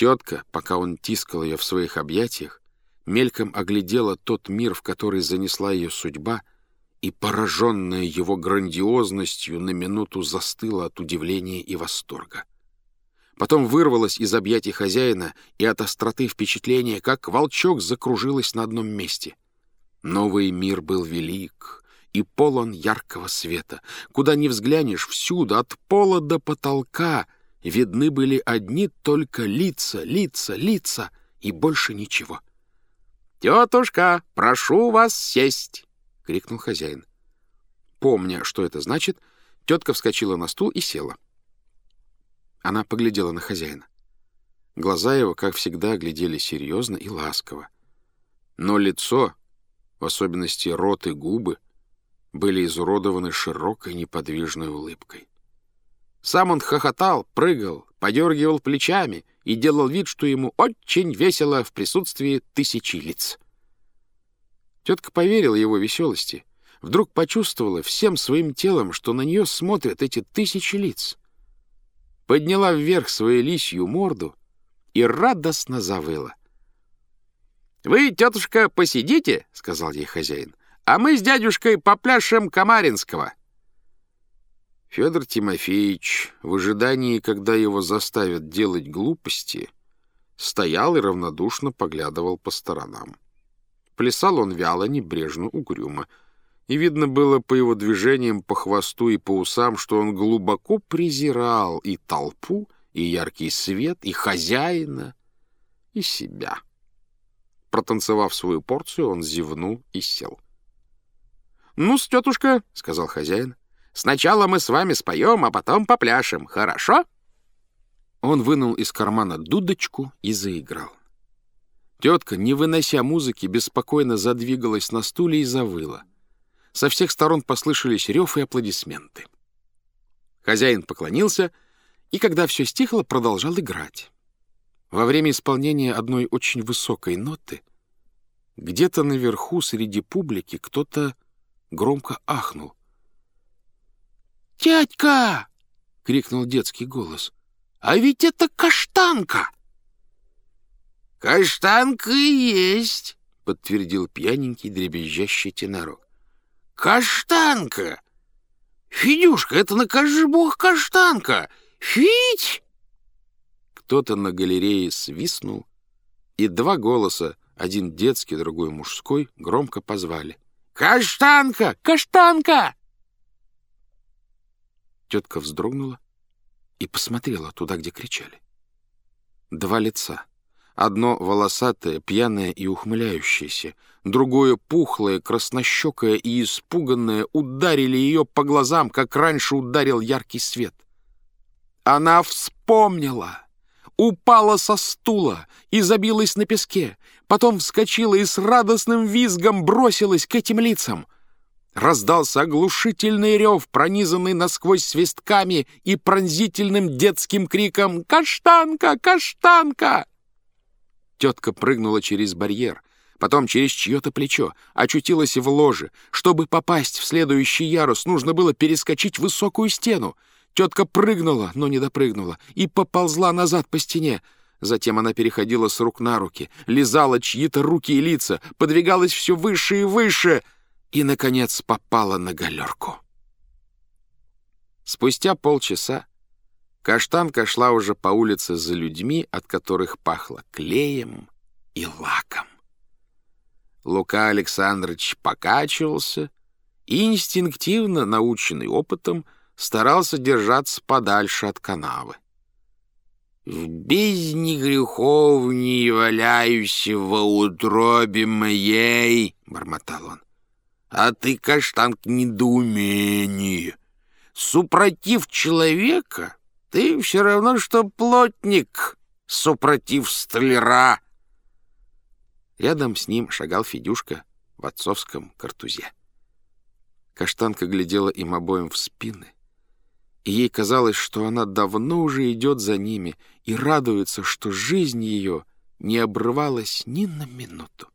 Тетка, пока он тискал ее в своих объятиях, мельком оглядела тот мир, в который занесла ее судьба, и, пораженная его грандиозностью, на минуту застыла от удивления и восторга. Потом вырвалась из объятий хозяина и от остроты впечатления, как волчок закружилась на одном месте. Новый мир был велик и полон яркого света. Куда ни взглянешь, всюду, от пола до потолка, видны были одни только лица, лица, лица и больше ничего. «Тетушка, прошу вас сесть!» — крикнул хозяин. Помня, что это значит, тетка вскочила на стул и села. Она поглядела на хозяина. Глаза его, как всегда, глядели серьезно и ласково. Но лицо, в особенности рот и губы, были изуродованы широкой неподвижной улыбкой. Сам он хохотал, прыгал, подергивал плечами и делал вид, что ему очень весело в присутствии тысячи лиц. Тетка поверила его веселости, вдруг почувствовала всем своим телом, что на нее смотрят эти тысячи лиц. Подняла вверх свою лисью морду и радостно завыла. «Вы, тетушка, посидите, — сказал ей хозяин, — а мы с дядюшкой попляшем Камаринского». Федор Тимофеевич, в ожидании, когда его заставят делать глупости, стоял и равнодушно поглядывал по сторонам. Плясал он вяло, небрежно, угрюмо, и видно было по его движениям, по хвосту и по усам, что он глубоко презирал и толпу, и яркий свет, и хозяина, и себя. Протанцевав свою порцию, он зевнул и сел. «Ну-с, тетушка», — сказал хозяин, — «сначала мы с вами споем, а потом попляшем, хорошо?» Он вынул из кармана дудочку и заиграл. Тетка, не вынося музыки, беспокойно задвигалась на стуле и завыла. Со всех сторон послышались рев и аплодисменты. Хозяин поклонился и, когда все стихло, продолжал играть. Во время исполнения одной очень высокой ноты где-то наверху среди публики кто-то громко ахнул. «Дядька!» — крикнул детский голос. «А ведь это каштанка!» «Каштанка и есть!» — подтвердил пьяненький дребезжащий тенорок. «Каштанка! Федюшка, это накажи бог каштанка! Фить!» Кто-то на галерее свистнул, и два голоса, один детский, другой мужской, громко позвали. «Каштанка! Каштанка!» Тетка вздрогнула и посмотрела туда, где кричали. Два лица. Одно волосатое, пьяное и ухмыляющееся, другое пухлое, краснощекое и испуганное ударили ее по глазам, как раньше ударил яркий свет. Она вспомнила! упала со стула и забилась на песке, потом вскочила и с радостным визгом бросилась к этим лицам. Раздался оглушительный рев, пронизанный насквозь свистками и пронзительным детским криком «Каштанка! Каштанка!». Тетка прыгнула через барьер, потом через чье-то плечо, очутилась в ложе. Чтобы попасть в следующий ярус, нужно было перескочить высокую стену. Тетка прыгнула, но не допрыгнула, и поползла назад по стене. Затем она переходила с рук на руки, лизала чьи-то руки и лица, подвигалась все выше и выше и, наконец, попала на галерку. Спустя полчаса каштанка шла уже по улице за людьми, от которых пахло клеем и лаком. Лука Александрович покачивался и, инстинктивно наученный опытом, старался держаться подальше от канавы. «В бездне грехов не валяюсь во утробе моей», — бормотал он. «А ты, каштанг, недоумение. Супротив человека ты все равно, что плотник, супротив столяра». Рядом с ним шагал Федюшка в отцовском картузе. Каштанка глядела им обоим в спины — и ей казалось, что она давно уже идет за ними и радуется, что жизнь ее не обрывалась ни на минуту.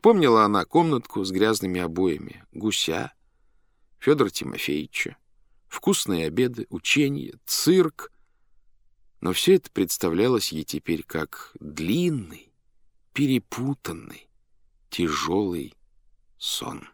Вспомнила она комнатку с грязными обоями, гуся, Федора Тимофеевича, вкусные обеды, учения, цирк. Но все это представлялось ей теперь как длинный, перепутанный, тяжелый сон.